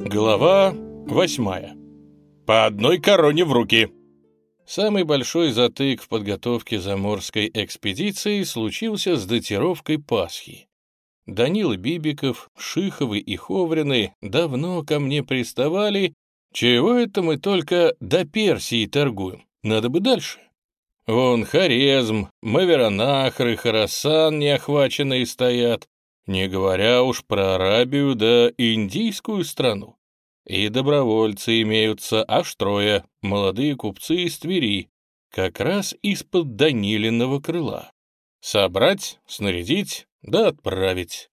Глава восьмая. По одной короне в руки. Самый большой затык в подготовке заморской экспедиции случился с датировкой Пасхи. Данила Бибиков, Шиховы и Ховрины давно ко мне приставали, чего это мы только до Персии торгуем, надо бы дальше. Вон Хорезм, Маверанахр и Харасан неохваченные стоят, не говоря уж про Арабию да индийскую страну. И добровольцы имеются аж трое, молодые купцы из Твери, как раз из-под Данилиного крыла. Собрать, снарядить, да отправить.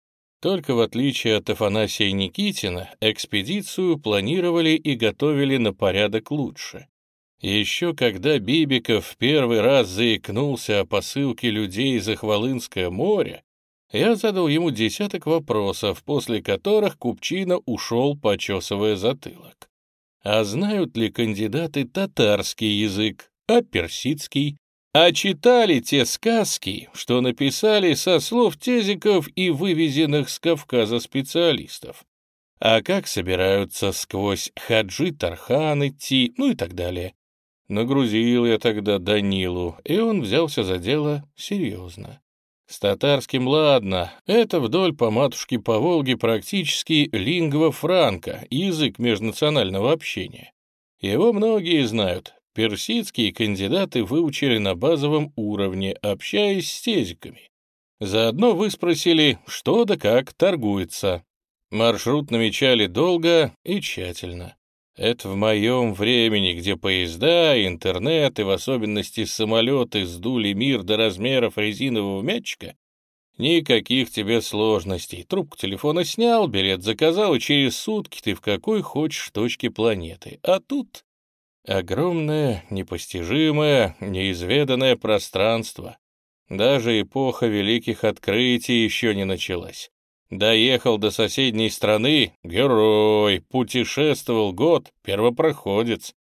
Только в отличие от Афанасия Никитина, экспедицию планировали и готовили на порядок лучше. Еще когда Бибиков в первый раз заикнулся о посылке людей за Хвалынское море, я задал ему десяток вопросов, после которых Купчина ушел, почесывая затылок. А знают ли кандидаты татарский язык, а персидский? А читали те сказки, что написали со слов тезиков и вывезенных с Кавказа специалистов? А как собираются сквозь хаджи Тархан идти, ну и так далее? Нагрузил я тогда Данилу, и он взялся за дело серьезно. С татарским ладно, это вдоль по матушке по Волге практически лингва франка, язык межнационального общения. Его многие знают, персидские кандидаты выучили на базовом уровне, общаясь с тезиками. Заодно выспросили, что да как торгуется. Маршрут намечали долго и тщательно. Это в моем времени, где поезда, интернет и в особенности самолеты сдули мир до размеров резинового мячика, никаких тебе сложностей. Трубку телефона снял, билет заказал, и через сутки ты в какой хочешь точке планеты. А тут огромное, непостижимое, неизведанное пространство. Даже эпоха великих открытий еще не началась. Доехал до соседней страны — герой, путешествовал год — первопроходец.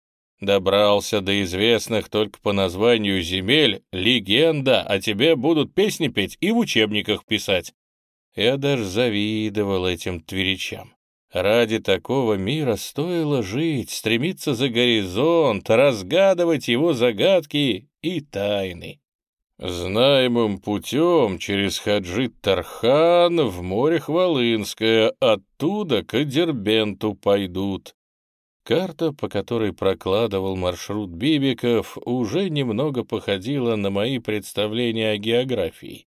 Добрался до известных только по названию земель — легенда, а тебе будут песни петь и в учебниках писать. Я даже завидовал этим тверичам. Ради такого мира стоило жить, стремиться за горизонт, разгадывать его загадки и тайны. Знаемым путем через Хаджит-Тархан в море Хвалынское, оттуда к Дербенту пойдут. Карта, по которой прокладывал маршрут Бибиков, уже немного походила на мои представления о географии.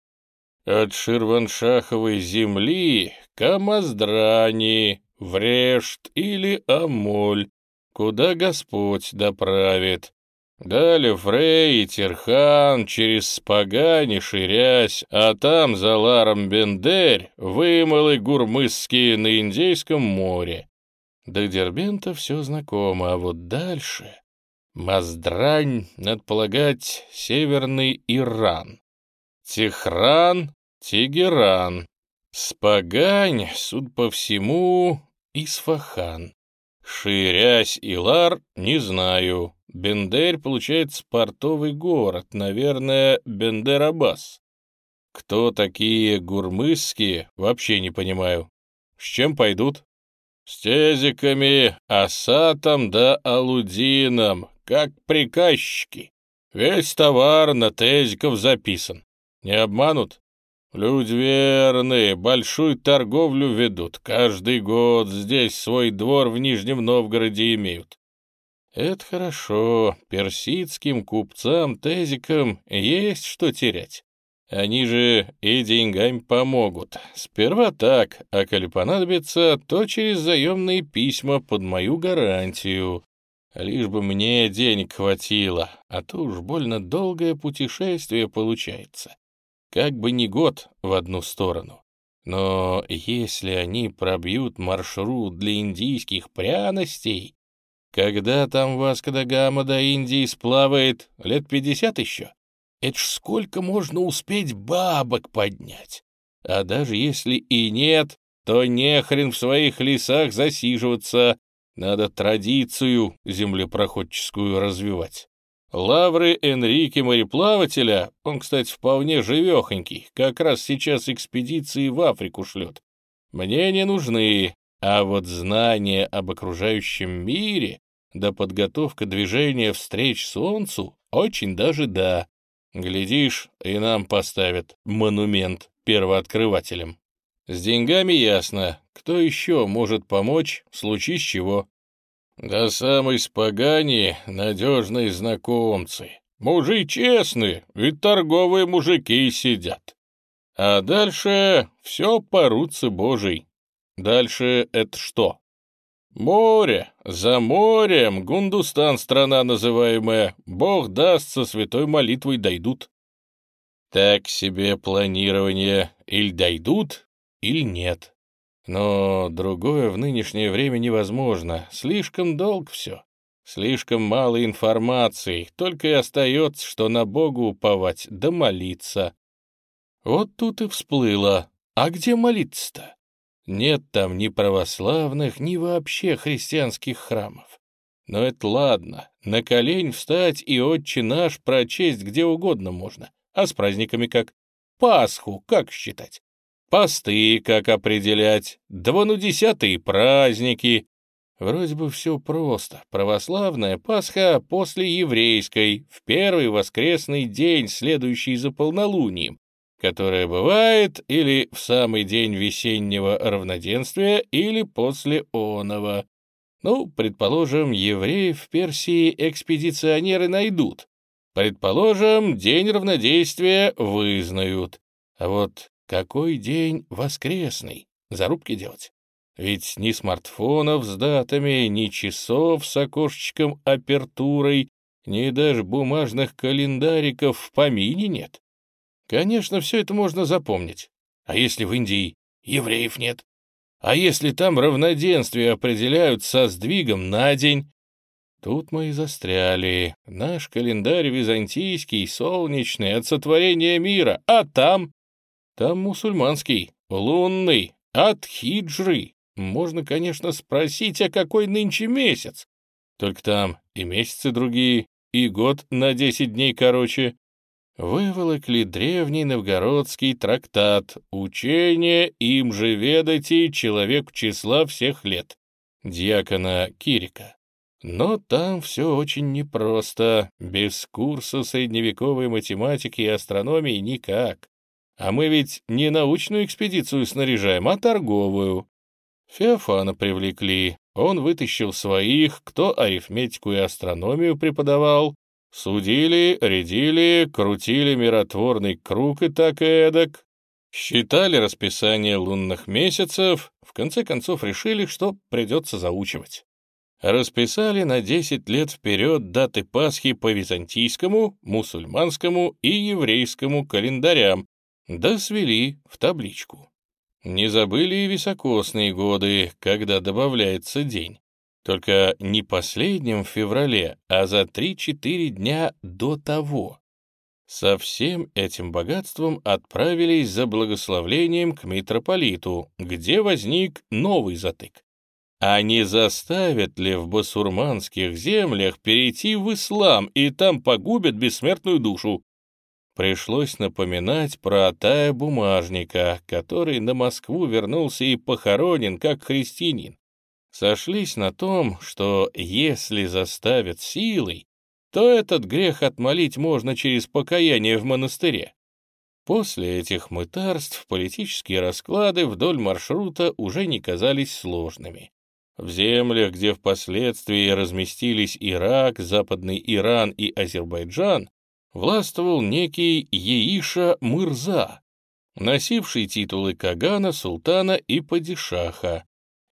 От Ширваншаховой земли к Амаздрани, Врешт или Амоль, куда Господь доправит. Далее Фрей и Терхан через Спагани ширясь, а там за Ларом Бендерь вымылы гурмысские на Индейском море. До Дербента все знакомо, а вот дальше... Маздрань, надо полагать, Северный Иран. Техран, Тегеран. Спагань, суд по всему, Исфахан. Ширясь Илар, не знаю. Бендер, получается, портовый город, наверное, Бендер-Аббас. Кто такие гурмысские, вообще не понимаю. С чем пойдут? С тезиками, асатом да алудином, как приказчики. Весь товар на тезиков записан. Не обманут? Люди верные, большую торговлю ведут. Каждый год здесь свой двор в Нижнем Новгороде имеют. Это хорошо, персидским купцам-тезикам есть что терять. Они же и деньгами помогут. Сперва так, а коли понадобится, то через заемные письма под мою гарантию. Лишь бы мне денег хватило, а то уж больно долгое путешествие получается. Как бы не год в одну сторону. Но если они пробьют маршрут для индийских пряностей, когда там Васко да до Индии сплавает? Лет пятьдесят еще? Это ж сколько можно успеть бабок поднять? А даже если и нет, то не хрен в своих лесах засиживаться. Надо традицию землепроходческую развивать. Лавры Энрике мореплавателя, он, кстати, вполне живехонький, как раз сейчас экспедиции в Африку шлет. Мне не нужны, А вот знание об окружающем мире да подготовка движения встреч Солнцу очень даже да. Глядишь, и нам поставят монумент первооткрывателям. С деньгами ясно, кто еще может помочь, в случае чего. Да самой спогани надежные знакомцы. Мужи честные, ведь торговые мужики сидят. А дальше все по руце Божий. Дальше это что? Море, за морем, Гундустан страна называемая, Бог даст со святой молитвой дойдут. Так себе планирование, или дойдут, или нет. Но другое в нынешнее время невозможно, слишком долг все. Слишком мало информации, только и остается, что на Бога уповать да молиться. Вот тут и всплыло. А где молиться-то? Нет там ни православных, ни вообще христианских храмов. Но это ладно, на колень встать и отче наш прочесть где угодно можно. А с праздниками как? Пасху как считать? Посты как определять? Дванудесятые праздники. Вроде бы все просто. Православная Пасха после еврейской, в первый воскресный день, следующий за полнолунием, которое бывает или в самый день весеннего равноденствия, или после оного. Ну, предположим, евреев в Персии экспедиционеры найдут. Предположим, день равнодействия вызнают. А вот какой день воскресный? Зарубки делать. Ведь ни смартфонов с датами, ни часов с окошечком апертурой, ни даже бумажных календариков в помине нет. Конечно, все это можно запомнить. А если в Индии евреев нет? А если там равноденствие определяют со сдвигом на день? Тут мы и застряли. Наш календарь византийский, солнечный, от сотворения мира. А там? Там мусульманский, лунный, от хиджры. Можно, конечно, спросить, а какой нынче месяц? Только там и месяцы другие, и год на десять дней короче выволокли древний новгородский трактат «Учение им же ведайте, человек числа всех лет» дьякона Кирика. Но там все очень непросто, без курса средневековой математики и астрономии никак. А мы ведь не научную экспедицию снаряжаем, а торговую. Феофана привлекли, он вытащил своих, кто арифметику и астрономию преподавал, Судили, рядили, крутили миротворный круг и так и эдак, считали расписание лунных месяцев, в конце концов решили, что придется заучивать. Расписали на 10 лет вперед даты Пасхи по византийскому, мусульманскому и еврейскому календарям, да свели в табличку. Не забыли и високосные годы, когда добавляется день. Только не последним в феврале, а за 3-4 дня до того. Со всем этим богатством отправились за благословлением к митрополиту, где возник новый затык. А не заставят ли в басурманских землях перейти в ислам и там погубят бессмертную душу? Пришлось напоминать про Атая Бумажника, который на Москву вернулся и похоронен как христианин сошлись на том, что если заставят силой, то этот грех отмолить можно через покаяние в монастыре. После этих мытарств политические расклады вдоль маршрута уже не казались сложными. В землях, где впоследствии разместились Ирак, Западный Иран и Азербайджан, властвовал некий Еиша Мырза, носивший титулы Кагана, Султана и Падишаха,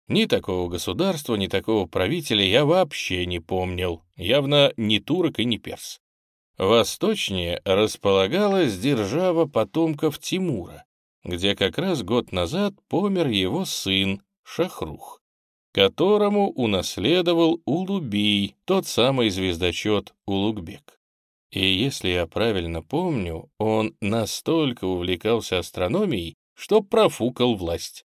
ни такого государства, ни такого правителя я вообще не помнил, явно не турок и не перс. Восточнее располагалась держава потомков Тимура, где как раз год назад помер его сын Шахрух, которому унаследовал Улубий, тот самый звездочет Улугбек. И если я правильно помню, он настолько увлекался астрономией, что профукал власть.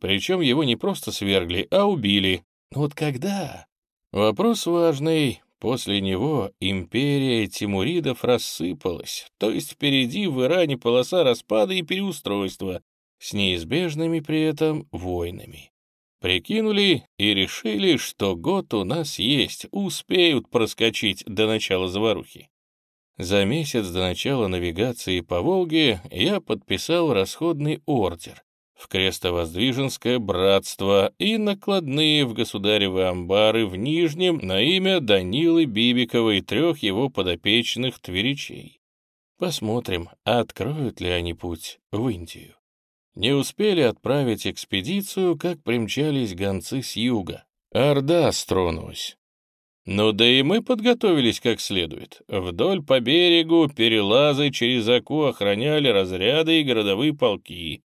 Причем его не просто свергли, а убили. Вот когда? Вопрос важный. После него империя Тимуридов рассыпалась, то есть впереди в Иране полоса распада и переустройства, с неизбежными при этом войнами. Прикинули и решили, что год у нас есть, успеют проскочить до начала заварухи. За месяц до начала навигации по Волге я подписал расходный ордер в Крестовоздвиженское братство и накладные в государевы амбары в Нижнем на имя Данилы Бибикова и трех его подопечных тверичей. Посмотрим, откроют ли они путь в Индию. Не успели отправить экспедицию, как примчались гонцы с юга. Орда стронулась. Ну да и мы подготовились как следует. Вдоль по берегу перелазы через Аку охраняли разряды и городовые полки.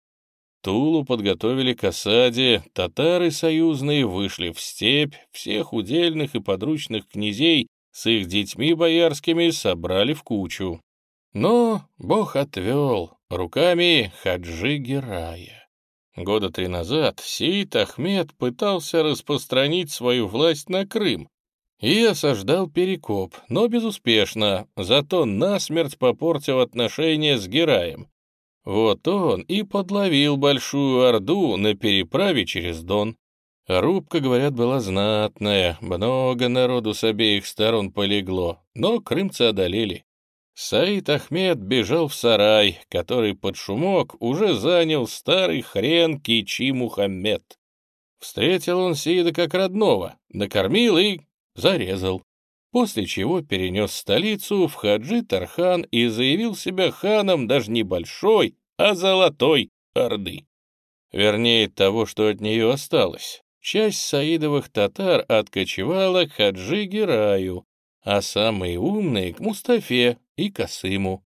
Тулу подготовили к осаде, татары союзные вышли в степь, всех удельных и подручных князей с их детьми боярскими собрали в кучу. Но Бог отвел руками Хаджи Герая. Года три назад Сиит Ахмед пытался распространить свою власть на Крым, и осаждал Перекоп, но безуспешно, зато насмерть попортил отношения с Гераем. Вот он и подловил большую орду на переправе через Дон. Рубка, говорят, была знатная, много народу с обеих сторон полегло, но крымцы одолели. Саид Ахмед бежал в сарай, который под шумок уже занял старый хрен Кичи Мухаммед. Встретил он Сиида как родного, накормил и зарезал, после чего перенес столицу в Хаджи Тархан и заявил себя ханом даже не большой, а золотой Орды. Вернее, того, что от нее осталось. Часть саидовых татар откочевала к Хаджи Гераю, а самые умные — к Мустафе и Касыму.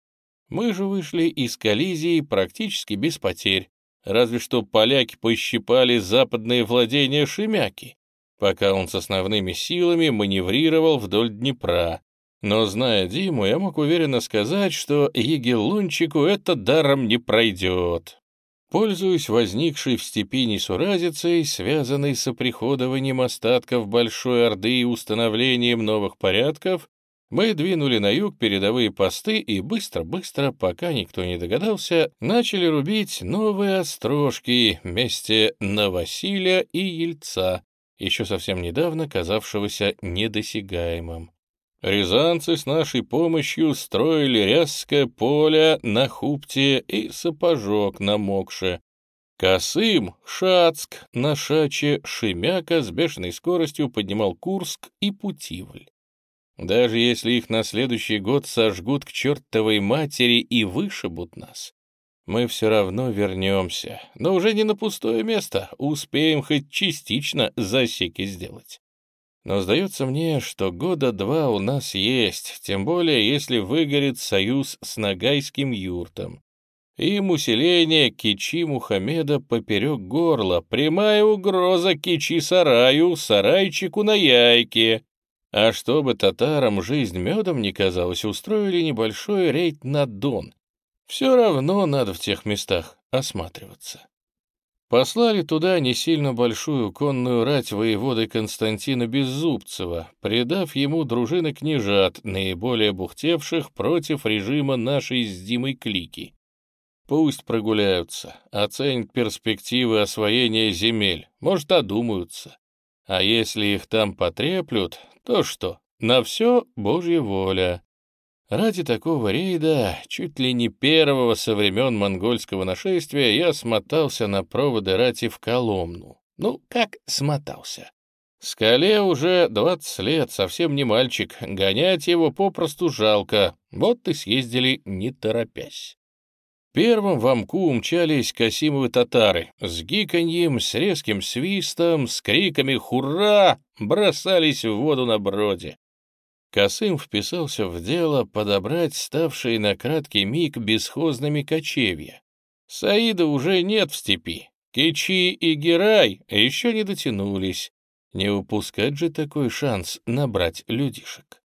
Мы же вышли из коллизии практически без потерь, разве что поляки пощипали западные владения Шемяки, пока он с основными силами маневрировал вдоль Днепра. Но, зная Диму, я мог уверенно сказать, что Егелунчику это даром не пройдет. Пользуясь возникшей в степи несуразицей, связанной с оприходованием остатков Большой Орды и установлением новых порядков, мы двинули на юг передовые посты и быстро-быстро, пока никто не догадался, начали рубить новые острожки вместе Новосилия и Ельца, еще совсем недавно казавшегося недосягаемым. Рязанцы с нашей помощью строили рязкое поле на Хупте и сапожок на Мокше. Косым, Шацк, на Шаче, Шемяка с бешеной скоростью поднимал Курск и Путивль. Даже если их на следующий год сожгут к чертовой матери и вышибут нас, мы все равно вернемся, но уже не на пустое место, успеем хоть частично засеки сделать. Но сдается мне, что года два у нас есть, тем более если выгорит союз с Нагайским юртом. Им усиление Кичи Мухаммеда поперек горла, прямая угроза Кичи-сараю, сарайчику на яйке. А чтобы татарам жизнь медом не казалась, устроили небольшой рейд на Дон, все равно надо в тех местах осматриваться. Послали туда не сильно большую конную рать воеводы Константина Беззубцева, придав ему дружины княжат, наиболее бухтевших против режима нашей с Димой клики. Пусть прогуляются, оценят перспективы освоения земель, может, одумаются. А если их там потреплют, то что, на все Божья воля. Ради такого рейда, чуть ли не первого со времен монгольского нашествия, я смотался на проводы рати в Коломну. Ну, как смотался? Скале уже двадцать лет, совсем не мальчик, гонять его попросту жалко, вот и съездили не торопясь. Первым в Амку умчались Касимовы татары. С гиканьем, с резким свистом, с криками «Хура!» бросались в воду на броде. Косым вписался в дело подобрать ставшие на краткий миг бесхозными кочевья. Саида уже нет в степи. Кичи и Герай еще не дотянулись. Не упускать же такой шанс набрать людишек.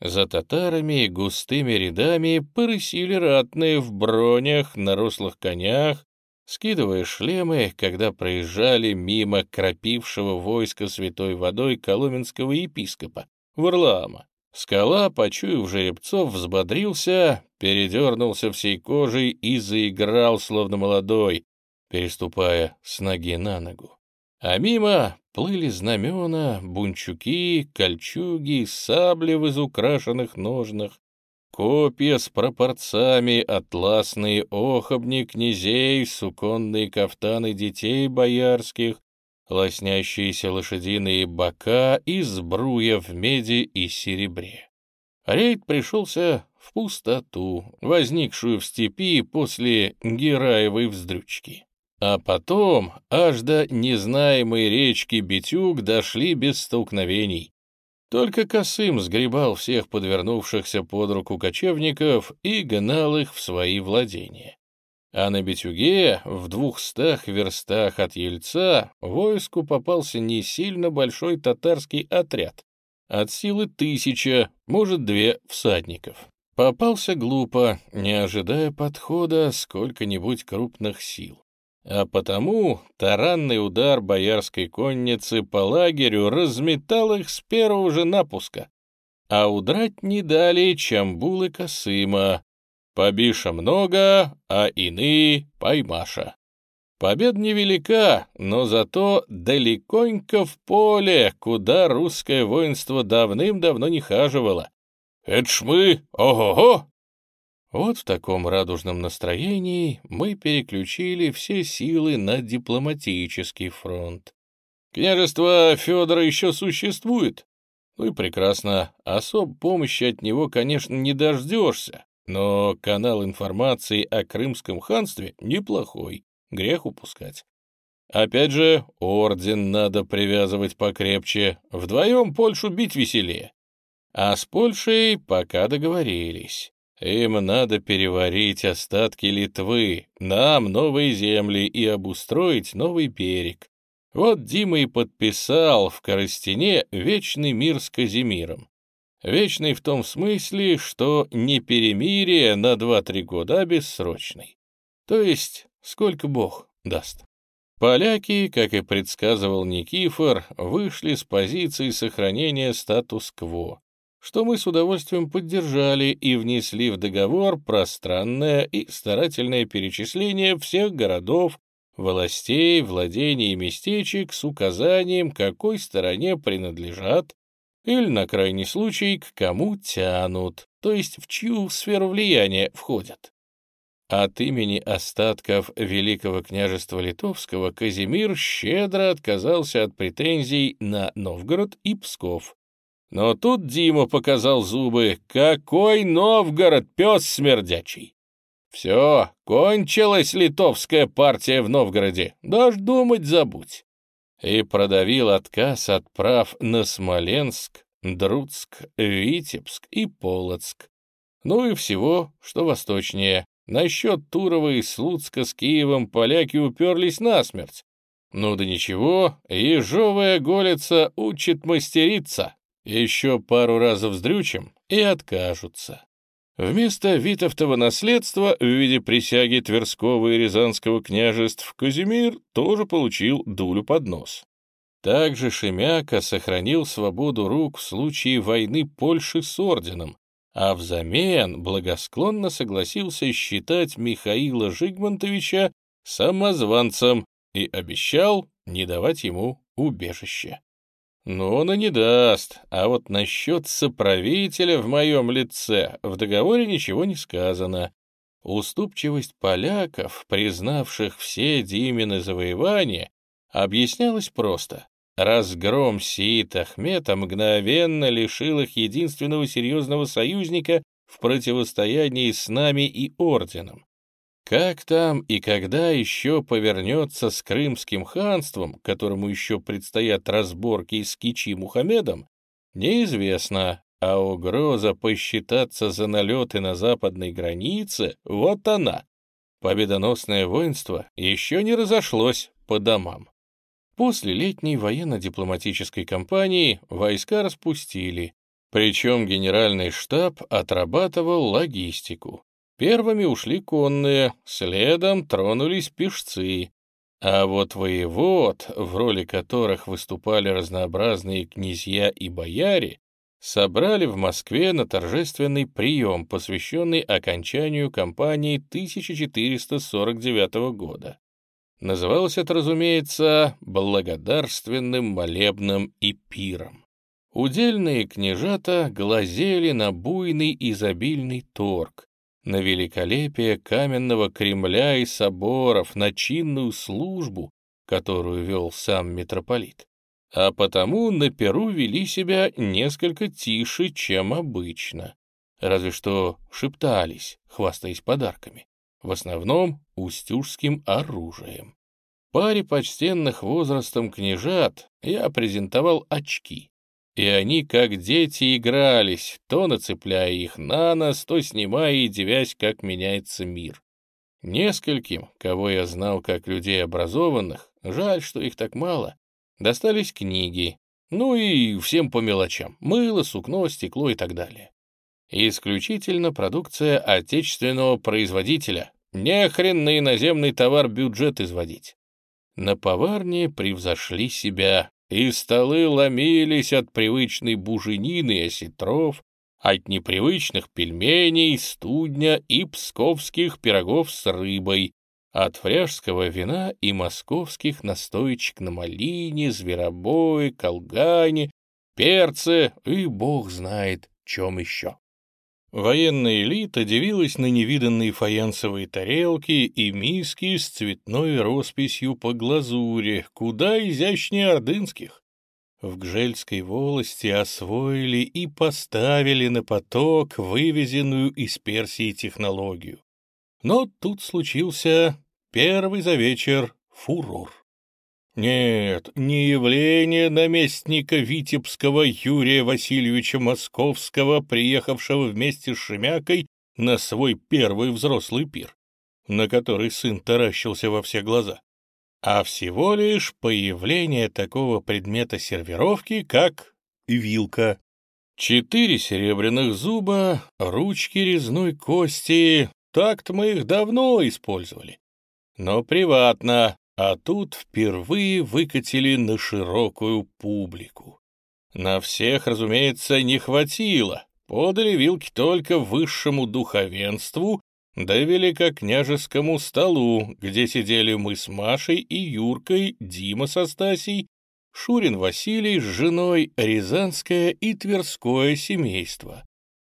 За татарами густыми рядами порысили ратные в бронях, на рослых конях, скидывая шлемы, когда проезжали мимо кропившего войска святой водой коломенского епископа, Варлаама. Скала, почуяв жеребцов, взбодрился, передернулся всей кожей и заиграл, словно молодой, переступая с ноги на ногу. А мимо плыли знамена, бунчуки, кольчуги, сабли в изукрашенных ножнах, копья с пропорцами, атласные охобни князей, суконные кафтаны детей боярских, лоснящиеся лошадиные бока и сбруя в меди и серебре. Рейд пришелся в пустоту, возникшую в степи после Гераевой вздрючки. А потом аж до незнаемой речки Битюк дошли без столкновений. Только Косым сгребал всех подвернувшихся под руку кочевников и гнал их в свои владения. А на Битюге, в двухстах верстах от Ельца, войску попался не сильно большой татарский отряд, от силы тысяча, может, две всадников. Попался глупо, не ожидая подхода сколько-нибудь крупных сил. А потому таранный удар боярской конницы по лагерю разметал их с первого же напуска, а удрать не дали Чамбулы Косыма. Побиша много, а иные поймаша. Побед невелика, но зато далеконько в поле, куда русское воинство давным-давно не хаживало. «Это ж мы! Ого-го!» Вот в таком радужном настроении мы переключили все силы на дипломатический фронт. Княжество Федора еще существует. Ну и прекрасно, особ помощи от него, конечно, не дождешься, но канал информации о Крымском ханстве неплохой грех упускать. Опять же, орден надо привязывать покрепче, вдвоем Польшу бить веселее. А с Польшей пока договорились. Им надо переварить остатки Литвы, нам новые земли и обустроить новый берег. Вот Дима и подписал в Коростене вечный мир с Казимиром. Вечный в том смысле, что не перемирие на 2-3 года, а бессрочный. То есть сколько Бог даст. Поляки, как и предсказывал Никифор, вышли с позиции сохранения статус-кво, что мы с удовольствием поддержали и внесли в договор пространное и старательное перечисление всех городов, властей, владений и местечек с указанием, какой стороне принадлежат или, на крайний случай, к кому тянут, то есть в чью сферу влияния входят. От имени остатков Великого княжества Литовского Казимир щедро отказался от претензий на Новгород и Псков. Но тут Дима показал зубы. «Какой Новгород, пес смердячий!» «Все, кончилась литовская партия в Новгороде, даже думать забудь!» И продавил отказ от прав на Смоленск, Друцк, Витебск и Полоцк. Ну и всего, что восточнее, Насчет Турова и Слуцка с Киевом поляки уперлись насмерть. Ну да ничего, ежовая голица учит мастериться. Еще пару раз вздрючим и откажутся. Вместо Витовтова наследства в виде присяги Тверского и Рязанского княжеств Казимир тоже получил дулю под нос. Также Шемяка сохранил свободу рук в случае войны Польши с орденом, а взамен благосклонно согласился считать Михаила Жигмонтовича самозванцем и обещал не давать ему убежище. Но он и не даст, а вот насчет соправителя в моем лице в договоре ничего не сказано. Уступчивость поляков, признавших все Димины завоевания, объяснялась просто. Разгром Сиит Ахмета мгновенно лишил их единственного серьезного союзника в противостоянии с нами и орденом. Как там и когда еще повернется с Крымским ханством, которому еще предстоят разборки с Кичи Мухаммедом, неизвестно, а угроза посчитаться за налеты на западной границе — вот она. Победоносное воинство еще не разошлось по домам. После летней военно-дипломатической кампании войска распустили, причем генеральный штаб отрабатывал логистику. Первыми ушли конные, следом тронулись пешцы, а вот воевод, в роли которых выступали разнообразные князья и бояре, собрали в Москве на торжественный прием, посвященный окончанию кампании 1449 года. Называлось это, разумеется, благодарственным молебным и пиром. Удельные княжата глазели на буйный изобильный торг, на великолепие каменного Кремля и соборов, на чинную службу, которую вел сам митрополит. А потому на Перу вели себя несколько тише, чем обычно. Разве что шептались, хвастаясь подарками. В основном устюжским оружием. Паре почтенных возрастом княжат я презентовал очки. И они, как дети, игрались, то нацепляя их на нос, то снимая и девясь, как меняется мир. Нескольким, кого я знал как людей образованных, жаль, что их так мало, достались книги, ну и всем по мелочам, мыло, сукно, стекло и так далее. Исключительно продукция отечественного производителя, не хрен на иноземный товар бюджет изводить. На поварне превзошли себя и столы ломились от привычной буженины и осетров, от непривычных пельменей, студня и псковских пирогов с рыбой, от фряжского вина и московских настоечек на малине, зверобое, колгане, перце и бог знает чем еще. Военная элита дивилась на невиданные фаянсовые тарелки и миски с цветной росписью по глазури, куда изящнее ордынских. В Гжельской волости освоили и поставили на поток вывезенную из Персии технологию. Но тут случился первый за вечер фурор. Нет, не явление наместника Витебского Юрия Васильевича Московского, приехавшего вместе с Шемякой на свой первый взрослый пир, на который сын таращился во все глаза, а всего лишь появление такого предмета сервировки, как вилка. Четыре серебряных зуба, ручки резной кости, так-то мы их давно использовали. Но приватно, а тут впервые выкатили на широкую публику. На всех, разумеется, не хватило. Подали вилки только высшему духовенству да великокняжескому столу, где сидели мы с Машей и Юркой, Дима со Стасей, Шурин Василий с женой, Рязанское и Тверское семейство.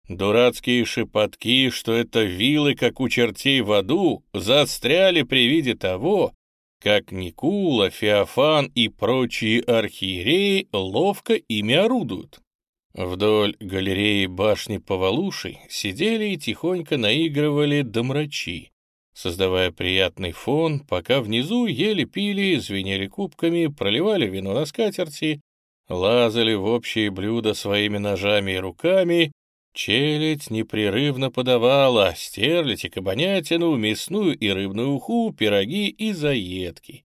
Дурацкие шепотки, что это вилы, как у чертей в аду, застряли при виде того, как Никула, Феофан и прочие архиереи ловко ими орудуют. Вдоль галереи башни Повалуши сидели и тихонько наигрывали домрачи, создавая приятный фон, пока внизу ели пили, звенели кубками, проливали вино на скатерти, лазали в общие блюда своими ножами и руками Челядь непрерывно подавала стерлядь и кабанятину, мясную и рыбную уху, пироги и заедки.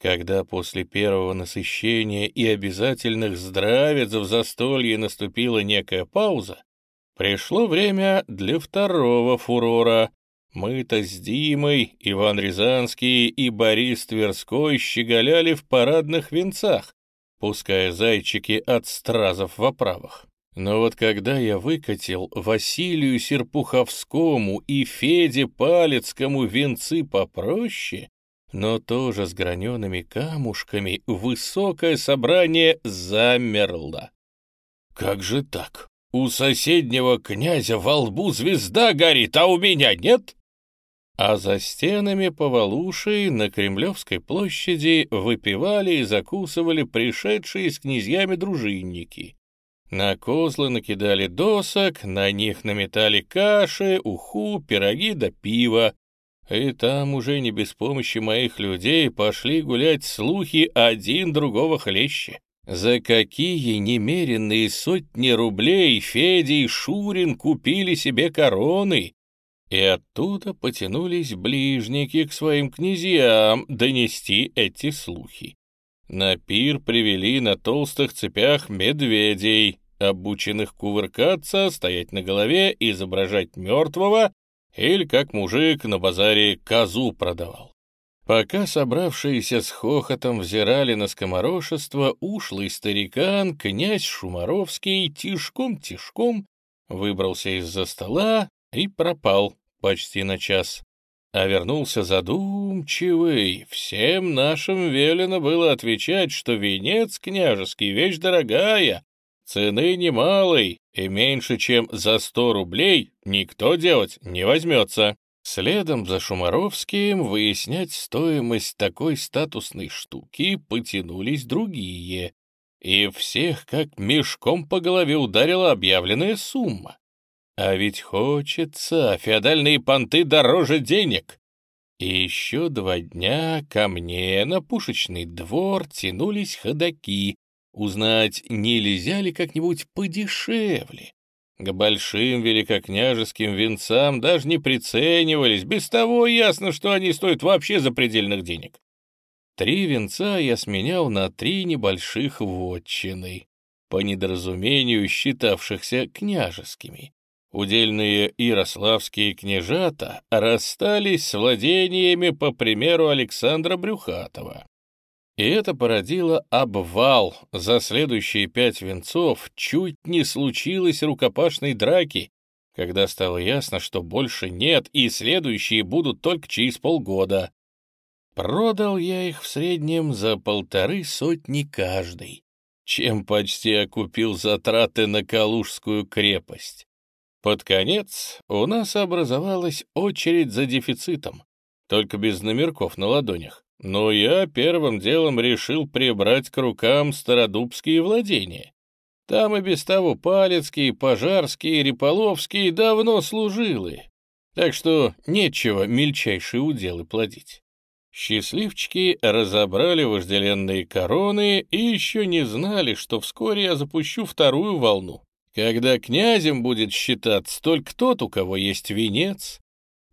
Когда после первого насыщения и обязательных здравиц в застолье наступила некая пауза, пришло время для второго фурора. Мы-то с Димой, Иван Рязанский и Борис Тверской щеголяли в парадных венцах, пуская зайчики от стразов в оправах. Но вот когда я выкатил Василию Серпуховскому и Феде Палецкому венцы попроще, но тоже с гранеными камушками, высокое собрание замерло. Как же так? У соседнего князя во лбу звезда горит, а у меня нет? А за стенами Повалуши на Кремлевской площади выпивали и закусывали пришедшие с князьями дружинники. На козлы накидали досок, на них наметали каши, уху, пироги да пиво. И там уже не без помощи моих людей пошли гулять слухи один другого хлеще. За какие немеренные сотни рублей Федя и Шурин купили себе короны? И оттуда потянулись ближники к своим князьям донести эти слухи. На пир привели на толстых цепях медведей, обученных кувыркаться, стоять на голове, изображать мертвого, или как мужик на базаре козу продавал. Пока собравшиеся с хохотом взирали на скоморошество, ушлый старикан, князь Шумаровский, тишком-тишком выбрался из-за стола и пропал почти на час. а вернулся задумчивый. Всем нашим велено было отвечать, что венец княжеский — вещь дорогая, цены немалой, и меньше чем за сто рублей никто делать не возьмется. Следом за Шумаровским выяснять стоимость такой статусной штуки потянулись другие, и всех как мешком по голове ударила объявленная сумма. А ведь хочется, феодальные понты дороже денег. И еще два дня ко мне на пушечный двор тянулись ходаки, узнать, нельзя ли как-нибудь подешевле. К большим великокняжеским венцам даже не приценивались, без того ясно, что они стоят вообще запредельных денег. Три венца я сменял на три небольших вотчины, по недоразумению считавшихся княжескими. Удельные ярославские княжата расстались с владениями по примеру Александра Брюхатова. И это породило обвал. За следующие пять венцов чуть не случилось рукопашной драки, когда стало ясно, что больше нет, и следующие будут только через полгода. Продал я их в среднем за полторы сотни каждый, чем почти окупил затраты на Калужскую крепость. Под конец у нас образовалась очередь за дефицитом, только без номерков на ладонях. Но я первым делом решил прибрать к рукам стародубские владения. Там и без того Палецкие, Пожарские, Реполовские давно служилы, так что нечего мельчайшие уделы плодить. Счастливчики разобрали вожделенные короны и еще не знали, что вскоре я запущу вторую волну. Когда князем будет считаться только тот, у кого есть венец,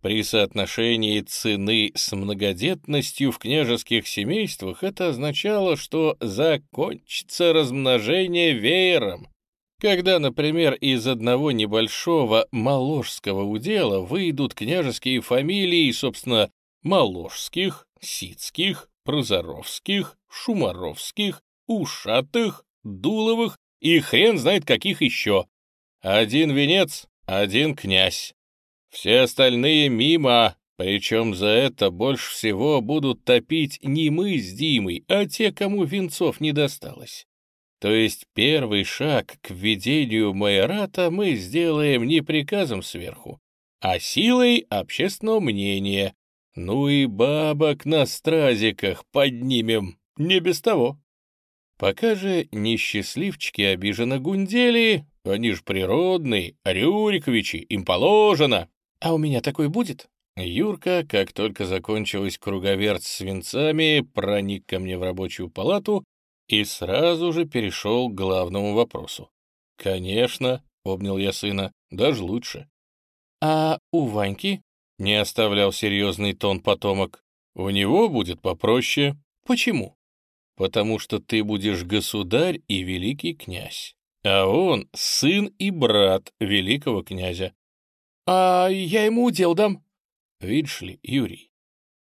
при соотношении цены с многодетностью в княжеских семействах это означало, что закончится размножение веером. Когда, например, из одного небольшого маложского удела выйдут княжеские фамилии, собственно, маложских, сицких, прозоровских, шумаровских, ушатых, дуловых и хрен знает каких еще. Один венец, один князь. Все остальные мимо, причем за это больше всего будут топить не мы с Димой, а те, кому венцов не досталось. То есть первый шаг к введению майората мы сделаем не приказом сверху, а силой общественного мнения. Ну и бабок на стразиках поднимем, не без того. Пока же несчастливчики обиженно гундели, они ж природные, Рюриковичи, им положено. А у меня такой будет? Юрка, как только закончилась круговерть с свинцами, проник ко мне в рабочую палату и сразу же перешел к главному вопросу. «Конечно», — обнял я сына, — «даже лучше». «А у Ваньки?» — не оставлял серьезный тон потомок. «У него будет попроще». «Почему?» потому что ты будешь государь и великий князь, а он сын и брат великого князя. А я ему удел дам. Видишь ли, Юрий,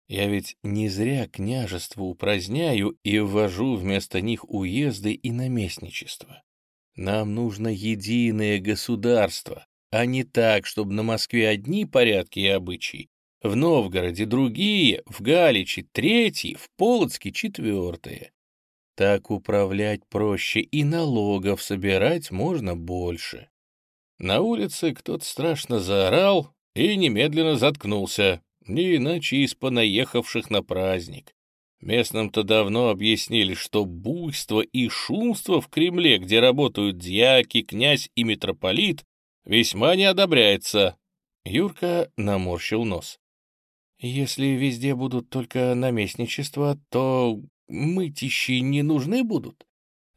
я ведь не зря княжество упраздняю и ввожу вместо них уезды и наместничество. Нам нужно единое государство, а не так, чтобы на Москве одни порядки и обычаи, в Новгороде другие, в Галиче третьи, в Полоцке четвертые. Так управлять проще, и налогов собирать можно больше. На улице кто-то страшно заорал и немедленно заткнулся, не иначе из понаехавших на праздник. Местным-то давно объяснили, что буйство и шумство в Кремле, где работают дьяки, князь и митрополит, весьма не одобряется. Юрка наморщил нос. Если везде будут только наместничества, то мытищи не нужны будут?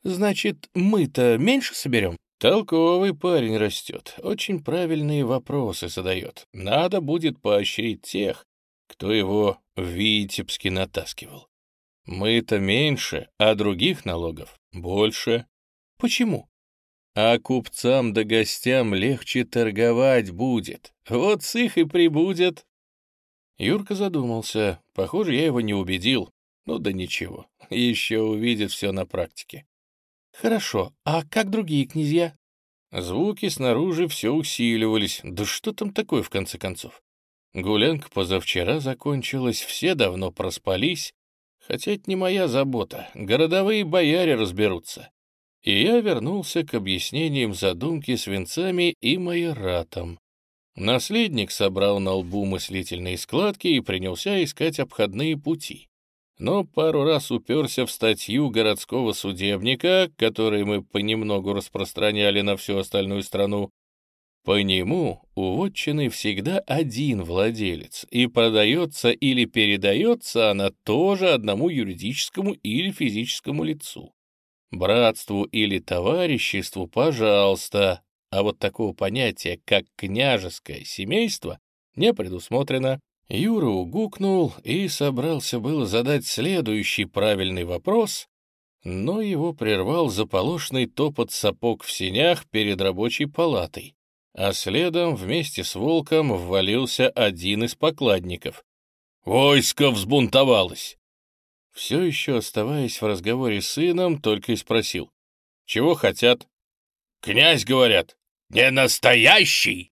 Значит, мы-то меньше соберем? Толковый парень растет, очень правильные вопросы задает. Надо будет поощрить тех, кто его в Витебске натаскивал. Мы-то меньше, а других налогов больше. Почему? А купцам да гостям легче торговать будет. Вот с их и прибудет. Юрка задумался. Похоже, я его не убедил. Ну да ничего, еще увидит все на практике. Хорошо, а как другие князья? Звуки снаружи все усиливались. Да что там такое, в конце концов? Гулянка позавчера закончилась, все давно проспались, хотя это не моя забота, городовые бояре разберутся. И я вернулся к объяснениям задумки с венцами и майоратом. Наследник собрал на лбу мыслительные складки и принялся искать обходные пути. Но пару раз уперся в статью городского судебника, который мы понемногу распространяли на всю остальную страну. По нему у вотчины всегда один владелец, и продается или передается она тоже одному юридическому или физическому лицу. Братству или товариществу, пожалуйста, а вот такого понятия, как княжеское семейство, не предусмотрено. Юра угукнул и собрался было задать следующий правильный вопрос, но его прервал заполошный топот сапог в сенях перед рабочей палатой, а следом вместе с волком ввалился один из покладников. «Войско взбунтовалось!» Все еще оставаясь в разговоре с сыном, только и спросил. «Чего хотят?» «Князь, говорят, не настоящий!»